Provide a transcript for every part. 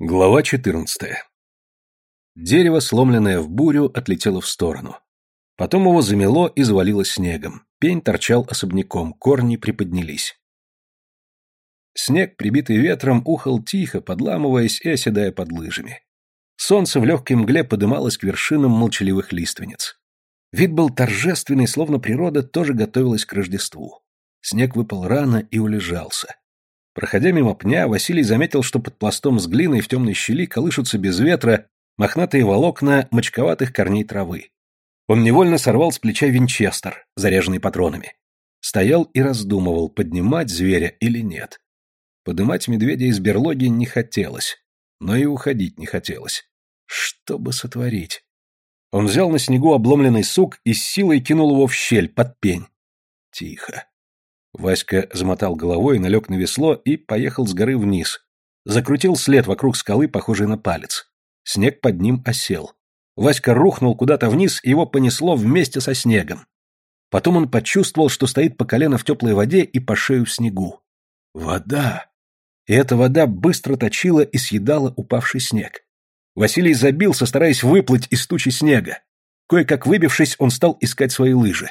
Глава 14. Дерево, сломленное в бурю, отлетело в сторону. Потом его замело и завалило снегом. Пень торчал особняком, корни приподнялись. Снег, прибитый ветром, ухал тихо, подламываясь и оседая под лыжами. Солнце в легкой мгле подымалось к вершинам молчаливых лиственниц. Вид был торжественный, словно природа тоже готовилась к Рождеству. Снег выпал рано и улежался. Проходя мимо пня, Василий заметил, что под пластом с глиной в темной щели колышутся без ветра мохнатые волокна мочковатых корней травы. Он невольно сорвал с плеча винчестер, заряженный патронами. Стоял и раздумывал, поднимать зверя или нет. Подымать медведя из берлоги не хотелось, но и уходить не хотелось. Что бы сотворить? Он взял на снегу обломленный сук и с силой кинул его в щель под пень. Тихо. Васька замотал головой, налег на весло и поехал с горы вниз. Закрутил след вокруг скалы, похожий на палец. Снег под ним осел. Васька рухнул куда-то вниз, и его понесло вместе со снегом. Потом он почувствовал, что стоит по колено в теплой воде и по шею в снегу. Вода! И эта вода быстро точила и съедала упавший снег. Василий забился, стараясь выплыть из тучи снега. Кое-как выбившись, он стал искать свои лыжи.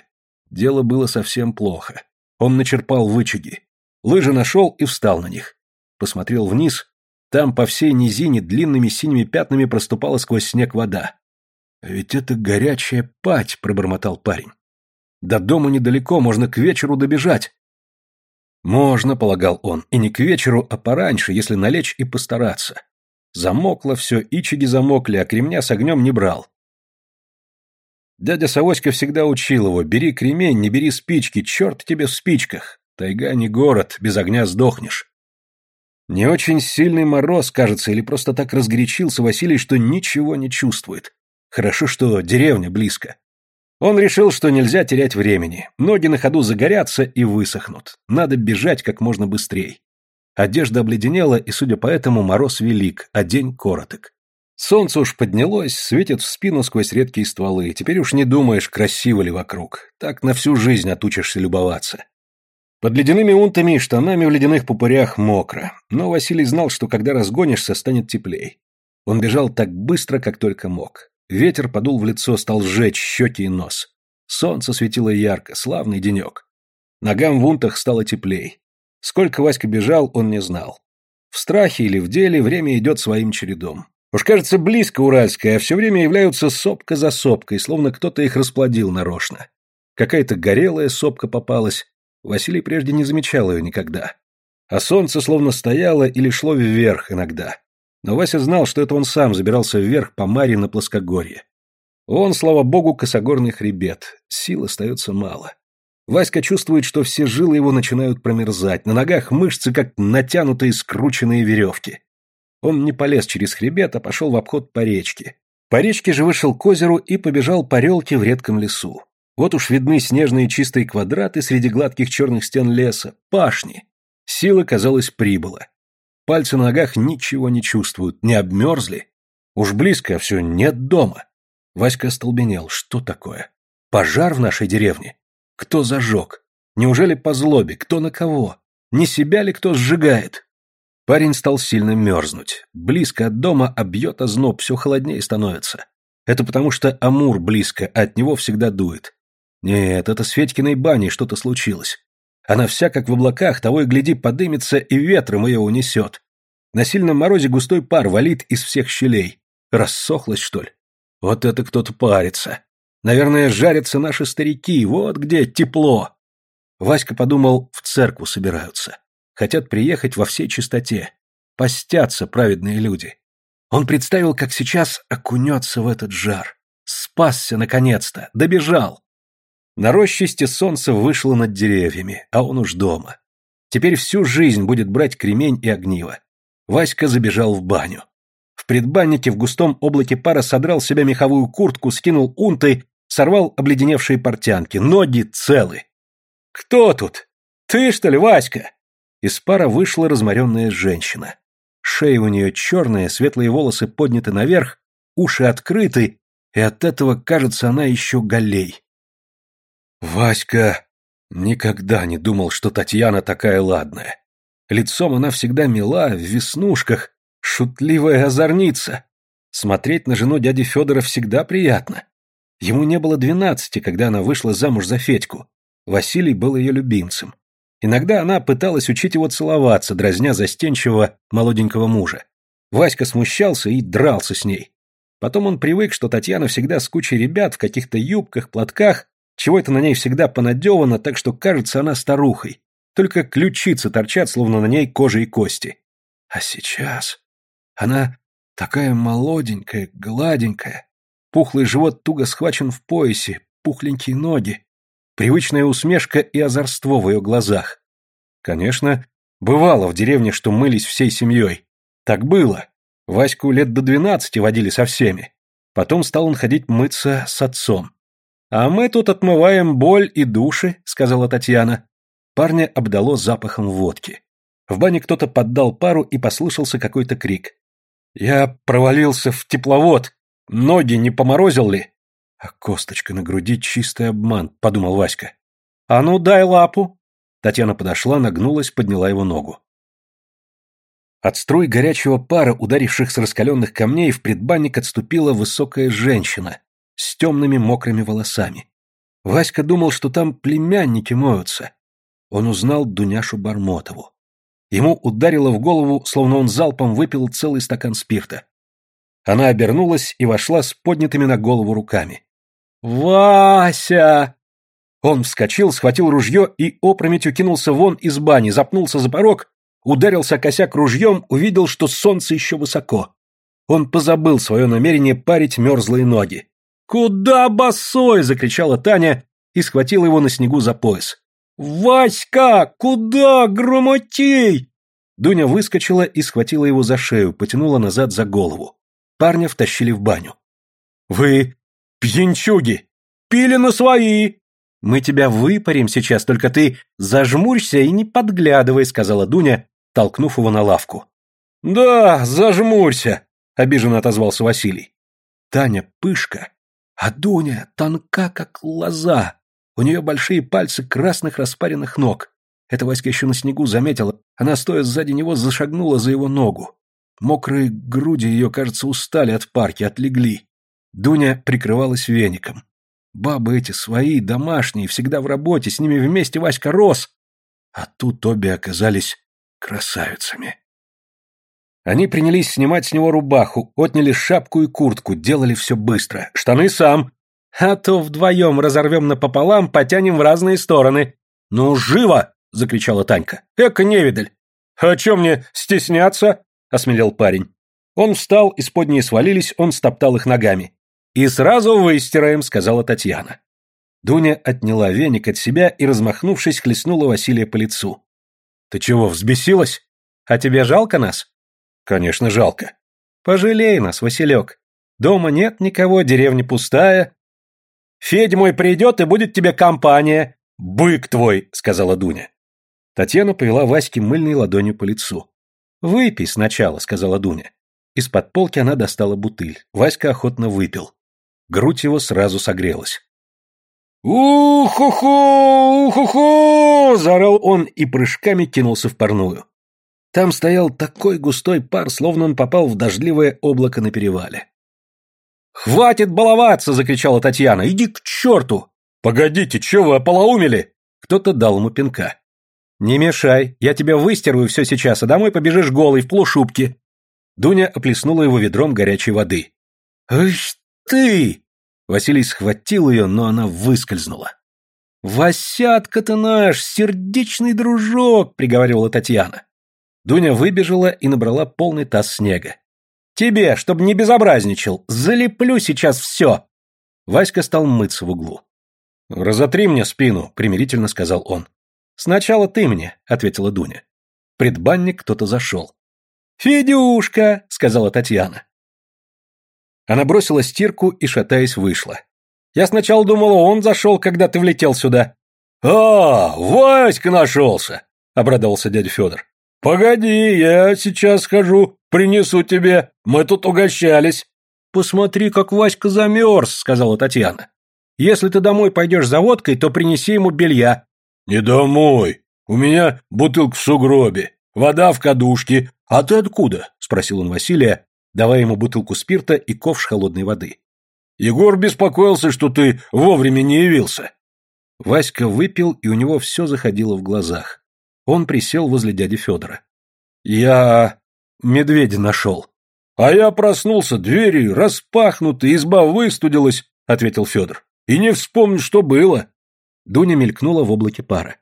Дело было совсем плохо. Он начерпал вычаги. Лыжи нашел и встал на них. Посмотрел вниз. Там по всей низине длинными синими пятнами проступала сквозь снег вода. «Ведь это горячая пать», — пробормотал парень. «До дома недалеко, можно к вечеру добежать». «Можно», — полагал он, — «и не к вечеру, а пораньше, если налечь и постараться». Замокло все, ичиги замокли, а кремня с огнем не брал. Дядя Савоська всегда учил его, бери кремень, не бери спички, черт тебе в спичках. Тайга не город, без огня сдохнешь. Не очень сильный мороз, кажется, или просто так разгорячился Василий, что ничего не чувствует. Хорошо, что деревня близко. Он решил, что нельзя терять времени. Ноги на ходу загорятся и высохнут. Надо бежать как можно быстрее. Одежда обледенела, и, судя по этому, мороз велик, а день короток. Солнце уж поднялось, светит в спину сквозь редкие стволы, теперь уж не думаешь, красиво ли вокруг. Так на всю жизнь отучишься любоваться. Под ледяными унтами и штанами в ледяных пупырях мокро, но Василий знал, что когда разгонишься, станет теплей. Он бежал так быстро, как только мог. Ветер подул в лицо, стал сжечь щеки и нос. Солнце светило ярко, славный денек. Ногам в унтах стало теплей. Сколько Васька бежал, он не знал. В страхе или в деле время идет своим чередом. Уж кажется, близко Уральская, а все время являются сопка за сопкой, словно кто-то их расплодил нарочно. Какая-то горелая сопка попалась. Василий прежде не замечал ее никогда. А солнце словно стояло или шло вверх иногда. Но Вася знал, что это он сам забирался вверх по маре на плоскогорье. Он, слава богу, косогорный хребет. Сил остается мало. Васька чувствует, что все жилы его начинают промерзать, на ногах мышцы, как натянутые скрученные веревки. Он не полез через хребет, а пошел в обход по речке. По речке же вышел к озеру и побежал по релке в редком лесу. Вот уж видны снежные чистые квадраты среди гладких черных стен леса, пашни. Сила, казалось, прибыла. Пальцы на ногах ничего не чувствуют, не обмерзли. Уж близко, а все нет дома. Васька остолбенел. Что такое? Пожар в нашей деревне? Кто зажег? Неужели по злобе? Кто на кого? Не себя ли кто сжигает? Парень стал сильно мерзнуть. Близко от дома обьет озноб, все холоднее становится. Это потому что Амур близко, а от него всегда дует. Нет, это с Федькиной баней что-то случилось. Она вся как в облаках, того и гляди, подымется и ветром ее унесет. На сильном морозе густой пар валит из всех щелей. Рассохлась, что ли? Вот это кто-то парится. Наверное, жарятся наши старики, вот где тепло. Васька подумал, в церкву собираются. Хотят приехать во всей чистоте. Постятся праведные люди. Он представил, как сейчас окунется в этот жар. Спасся, наконец-то, добежал. На рощисте солнце вышло над деревьями, а он уж дома. Теперь всю жизнь будет брать кремень и огниво. Васька забежал в баню. В предбаннике в густом облаке пара содрал с себя меховую куртку, скинул унты, сорвал обледеневшие портянки, ноги целы. «Кто тут? Ты, что ли, Васька?» Из пара вышла разморенная женщина. Шея у нее черная, светлые волосы подняты наверх, уши открыты, и от этого, кажется, она еще голей. Васька никогда не думал, что Татьяна такая ладная. Лицом она всегда мила, в веснушках, Шутливая озорница. Смотреть на жену дяди Федора всегда приятно. Ему не было двенадцати, когда она вышла замуж за Федьку. Василий был ее любимцем. Иногда она пыталась учить его целоваться, дразня застенчивого молоденького мужа. Васька смущался и дрался с ней. Потом он привык, что Татьяна всегда с кучей ребят в каких-то юбках, платках, чего это на ней всегда понадевано, так что кажется она старухой. Только ключицы торчат, словно на ней кожа и кости. А сейчас она такая молоденькая, гладенькая. Пухлый живот туго схвачен в поясе, пухленькие ноги. Привычная усмешка и озорство в ее глазах. Конечно, бывало в деревне, что мылись всей семьей. Так было. Ваську лет до двенадцати водили со всеми. Потом стал он ходить мыться с отцом. «А мы тут отмываем боль и души», — сказала Татьяна. Парня обдало запахом водки. В бане кто-то поддал пару и послышался какой-то крик. «Я провалился в тепловод. Ноги не поморозил ли?» «А косточка на груди — чистый обман», — подумал Васька. «А ну, дай лапу!» Татьяна подошла, нагнулась, подняла его ногу. От струй горячего пара, ударивших с раскаленных камней, в предбанник отступила высокая женщина с темными мокрыми волосами. Васька думал, что там племянники моются. Он узнал Дуняшу Бармотову. Ему ударило в голову, словно он залпом выпил целый стакан спирта. Она обернулась и вошла с поднятыми на голову руками. «Вася!» Он вскочил, схватил ружье и опрометью кинулся вон из бани, запнулся за порог ударился косяк ружьем, увидел, что солнце еще высоко. Он позабыл свое намерение парить мерзлые ноги. «Куда босой?» — закричала Таня и схватила его на снегу за пояс. «Васька! Куда, громотей?» Дуня выскочила и схватила его за шею, потянула назад за голову. Парня втащили в баню. «Вы пьянчуги! Пили на свои!» «Мы тебя выпарим сейчас, только ты зажмурься и не подглядывай», — сказала Дуня, толкнув его на лавку. «Да, зажмурься!» — обиженно отозвался Василий. Таня пышка, а Дуня тонка, как лоза. У нее большие пальцы красных распаренных ног. Это Васька еще на снегу заметила. Она, стоя сзади него, зашагнула за его ногу. Мокрые груди ее, кажется, устали от парки, отлегли. Дуня прикрывалась веником. Бабы эти свои, домашние, всегда в работе, с ними вместе Васька рос. А тут обе оказались красавицами. Они принялись снимать с него рубаху, отняли шапку и куртку, делали все быстро. Штаны сам. А то вдвоем разорвем напополам, потянем в разные стороны. «Ну, живо!» — закричала Танька. «Эка невидаль!» «А чем мне стесняться?» — осмелел парень. Он встал, исподние свалились, он стоптал их ногами. «И сразу выстираем», — сказала Татьяна. Дуня отняла веник от себя и, размахнувшись, хлестнула Василия по лицу. Ты чего, взбесилась? А тебе жалко нас? Конечно, жалко. Пожалей нас, Василек. Дома нет никого, деревня пустая. Федь мой придет, и будет тебе компания. Бык твой, сказала Дуня. Татьяна повела Ваське мыльной ладонью по лицу. «Выпей сначала», — сказала Дуня. Из-под полки она достала бутыль. Васька охотно выпил. Грудь его сразу согрелась. «У-ху-ху! У-ху-ху!» – заорал он и прыжками кинулся в парную. Там стоял такой густой пар, словно он попал в дождливое облако на перевале. «Хватит баловаться!» – закричала Татьяна. «Иди к черту!» «Погодите, че вы ополоумели?» Кто-то дал ему пинка. «Не мешай, я тебя выстирую все сейчас, а домой побежишь голый в полушубке». Дуня оплеснула его ведром горячей воды. «Эх ты!» Василий схватил ее, но она выскользнула. «Васятка ты наш, сердечный дружок!» — приговаривала Татьяна. Дуня выбежала и набрала полный таз снега. «Тебе, чтобы не безобразничал, залеплю сейчас все!» Васька стал мыться в углу. «Разотри мне спину», — примирительно сказал он. «Сначала ты мне», — ответила Дуня. предбанник кто-то зашел. «Федюшка», — сказала Татьяна. Она бросила стирку и, шатаясь, вышла. Я сначала думала, он зашел, когда ты влетел сюда. «А, Васька нашелся!» — обрадовался дядя Федор. «Погоди, я сейчас схожу, принесу тебе, мы тут угощались». «Посмотри, как Васька замерз», — сказала Татьяна. «Если ты домой пойдешь за водкой, то принеси ему белья». «Не домой, у меня бутылка в сугробе, вода в кадушке, «А ты откуда?» — спросил он Василия, давая ему бутылку спирта и ковш холодной воды. «Егор беспокоился, что ты вовремя не явился». Васька выпил, и у него все заходило в глазах. Он присел возле дяди Федора. «Я... медведя нашел». «А я проснулся, двери распахнуты, изба выстудилась», — ответил Федор. «И не вспомню, что было». Дуня мелькнула в облаке пара.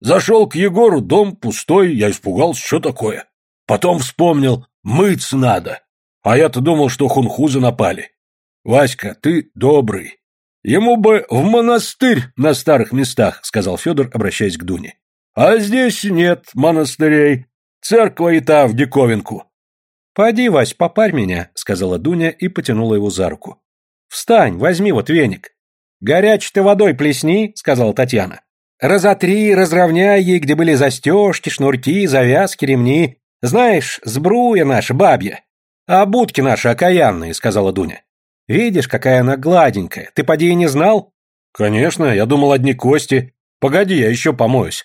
«Зашел к Егору, дом пустой, я испугался, что такое. Потом вспомнил, мыться надо. А я-то думал, что хунхузы напали. Васька, ты добрый. Ему бы в монастырь на старых местах, сказал Федор, обращаясь к Дуне. А здесь нет монастырей. Церковь и та в диковинку. Поди, Вась, попарь меня, сказала Дуня и потянула его за руку. Встань, возьми вот веник. Горячей ты водой плесни, сказала Татьяна. Разотри, разровняй ей, где были застежки, шнурки, завязки, ремни. Знаешь, сбруя наша бабья. А будки наши окаянные, сказала Дуня. Видишь, какая она гладенькая. Ты поди и не знал? Конечно, я думал одни кости. Погоди, я еще помоюсь.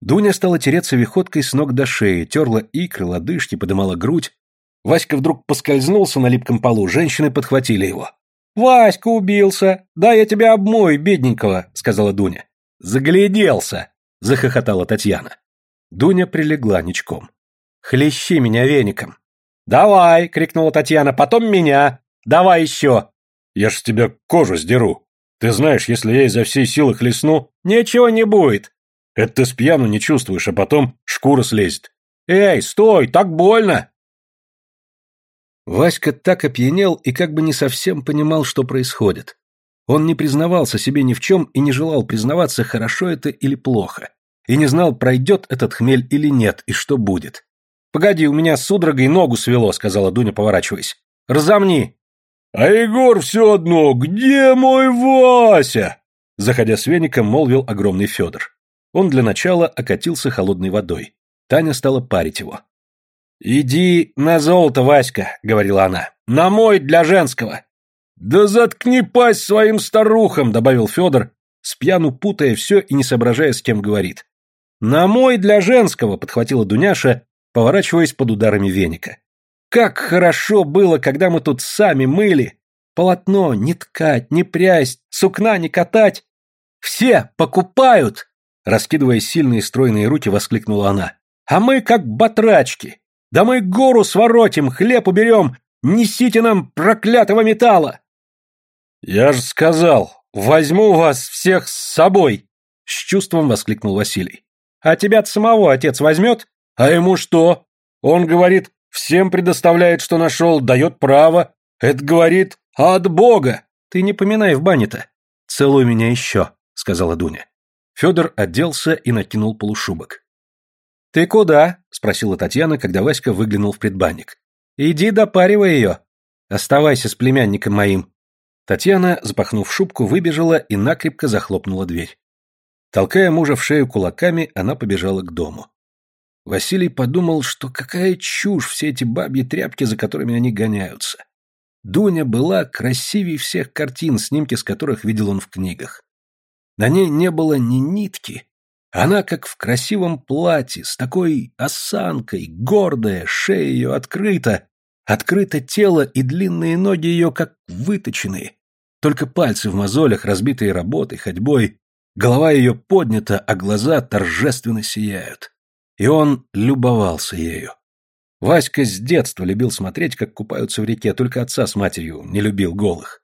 Дуня стала тереться виходкой с ног до шеи, терла икры, лодыжки, подымала грудь. Васька вдруг поскользнулся на липком полу, женщины подхватили его. «Васька убился! Да я тебя обмою, бедненького!» — сказала Дуня. «Загляделся!» — захохотала Татьяна. Дуня прилегла ничком. Хлещи меня веником. Давай, крикнула Татьяна, потом меня. Давай еще. Я ж с тебя кожу сдеру. Ты знаешь, если я изо всей силы хлестну, ничего не будет. Это ты с пьяну не чувствуешь, а потом шкура слезет. Эй, стой, так больно. Васька так опьянел и как бы не совсем понимал, что происходит. Он не признавался себе ни в чем и не желал признаваться, хорошо это или плохо, и не знал, пройдет этот хмель или нет, и что будет. «Погоди, у меня судорогой ногу свело», — сказала Дуня, поворачиваясь. «Разомни». «А Егор все одно, где мой Вася?» Заходя с веником, молвил огромный Федор. Он для начала окатился холодной водой. Таня стала парить его. «Иди на золото, Васька», — говорила она. «На мой для женского». «Да заткни пасть своим старухам», — добавил Федор, спьяну путая все и не соображая, с кем говорит. «На мой для женского», — подхватила Дуняша поворачиваясь под ударами веника. «Как хорошо было, когда мы тут сами мыли! Полотно не ткать, не прясть, сукна не катать! Все покупают!» Раскидывая сильные стройные руки, воскликнула она. «А мы как батрачки! Да мы гору своротим, хлеб уберем! Несите нам проклятого металла!» «Я же сказал, возьму вас всех с собой!» С чувством воскликнул Василий. «А тебя самого отец возьмет?» А ему что? Он говорит, всем предоставляет, что нашел, дает право. Это говорит от Бога. Ты не поминай в бане-то. Целуй меня еще, сказала Дуня. Федор оделся и накинул полушубок. «Ты куда?» — спросила Татьяна, когда Васька выглянул в предбанник. «Иди допаривай ее. Оставайся с племянником моим». Татьяна, запахнув шубку, выбежала и накрепко захлопнула дверь. Толкая мужа в шею кулаками, она побежала к дому. Василий подумал, что какая чушь все эти бабьи тряпки, за которыми они гоняются. Дуня была красивей всех картин, снимки с которых видел он в книгах. На ней не было ни нитки. Она, как в красивом платье, с такой осанкой, гордая, шея ее открыта, открыто тело и длинные ноги ее, как выточенные. Только пальцы в мозолях, разбитые работой, ходьбой, голова ее поднята, а глаза торжественно сияют и он любовался ею. Васька с детства любил смотреть, как купаются в реке, только отца с матерью не любил голых.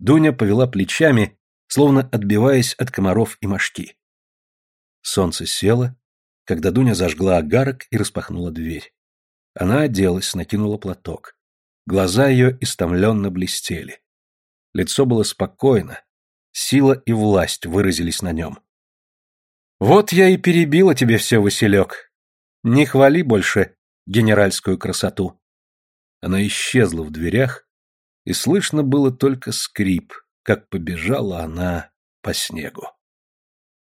Дуня повела плечами, словно отбиваясь от комаров и мошки. Солнце село, когда Дуня зажгла огарок и распахнула дверь. Она оделась, накинула платок. Глаза ее истомленно блестели. Лицо было спокойно, сила и власть выразились на нем. Вот я и перебила тебе все, Василек. Не хвали больше генеральскую красоту. Она исчезла в дверях, и слышно было только скрип, как побежала она по снегу.